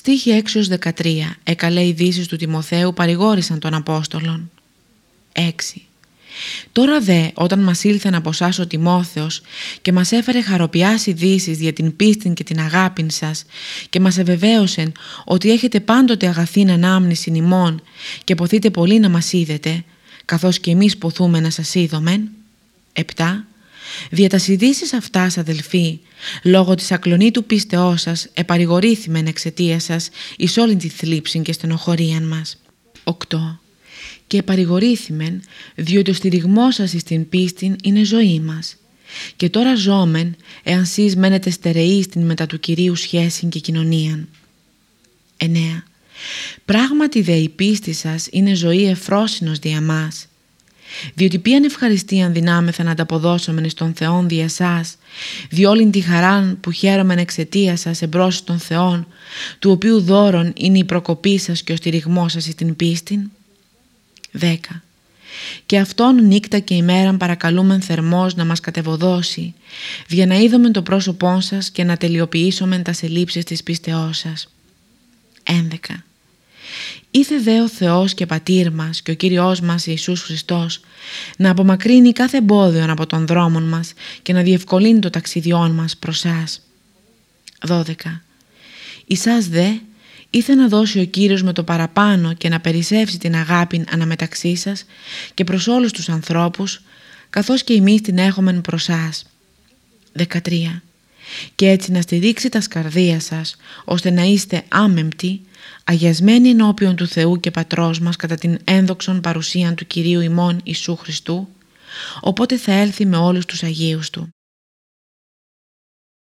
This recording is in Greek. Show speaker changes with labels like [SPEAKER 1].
[SPEAKER 1] Στίχη 6-13 Εκαλέ ειδήσεις του Τιμοθέου παρηγόρησαν τον Απόστολον. 6. Τώρα δε όταν μας ήλθε να αποσάς ο Τιμόθεος και μας έφερε χαροποιάς ειδήσεις για την πίστη και την αγάπη σας και μας εβεβαίωσε ότι έχετε πάντοτε αγαθήν ανάμνηση ημών και ποθείτε πολύ να μας είδετε καθώς και εμείς ποθούμε να σας είδομεν. 7. Δια τας ειδήσεις αυτάς αδελφοί, λόγω της ακλονίτου πίστεώς σας επαρηγορήθημεν εξαιτίας σας εις όλη τη θλίψη και στενοχωρία μας. 8 και παρηγορήθημεν διότι ο στηριγμός σας στην πίστη είναι ζωή μας. Και τώρα ζώμεν εάν σεις μένετε στερεοί στην μετά του Κυρίου σχέση και κοινωνία. 9. Πράγματι δε η πίστη σας είναι ζωή εφρόσινος δια μας. Διότι ποιαν ευχαριστίαν δυνάμεθα να ανταποδώσομεν στον Θεόν δια σας, διόλην τη χαράν που χαίρομεν εξαιτίας σας εμπρός των Θεών, του οποίου δώρον είναι η προκοπή σας και ο στηριγμός σας στην πίστην. 10. Και αυτόν νύκτα και ημέραν παρακαλούμεν θερμός να μας κατεβοδώσει, για να είδομεν το πρόσωπό σας και να τελειοποιήσομεν τας σελήψεις της πίστεώς σας. 11. Ήθε δε ο Θεός και Πατήρ μας και ο Κύριος μας Ιησούς Χριστός να απομακρύνει κάθε εμπόδιο από τον δρόμο μας και να διευκολύνει το ταξιδιόν μας προς σας. 12. Ισάς δε Ήθε να δώσει ο Κύριος με το παραπάνω και να περισσεύσει την αγάπη αναμεταξύ σας και προς όλους τους ανθρώπους, καθώς και εμείς την έχομεν προς σας. 13. Και έτσι να στηρίξει τα σκαρδία σας, ώστε να είστε άμεμπτοι, αγιασμένοι ενώπιον του Θεού και Πατρός μας κατά την ένδοξον παρουσίαν του Κυρίου ημών Ιησού Χριστού, οπότε θα έλθει με όλους τους Αγίους Του.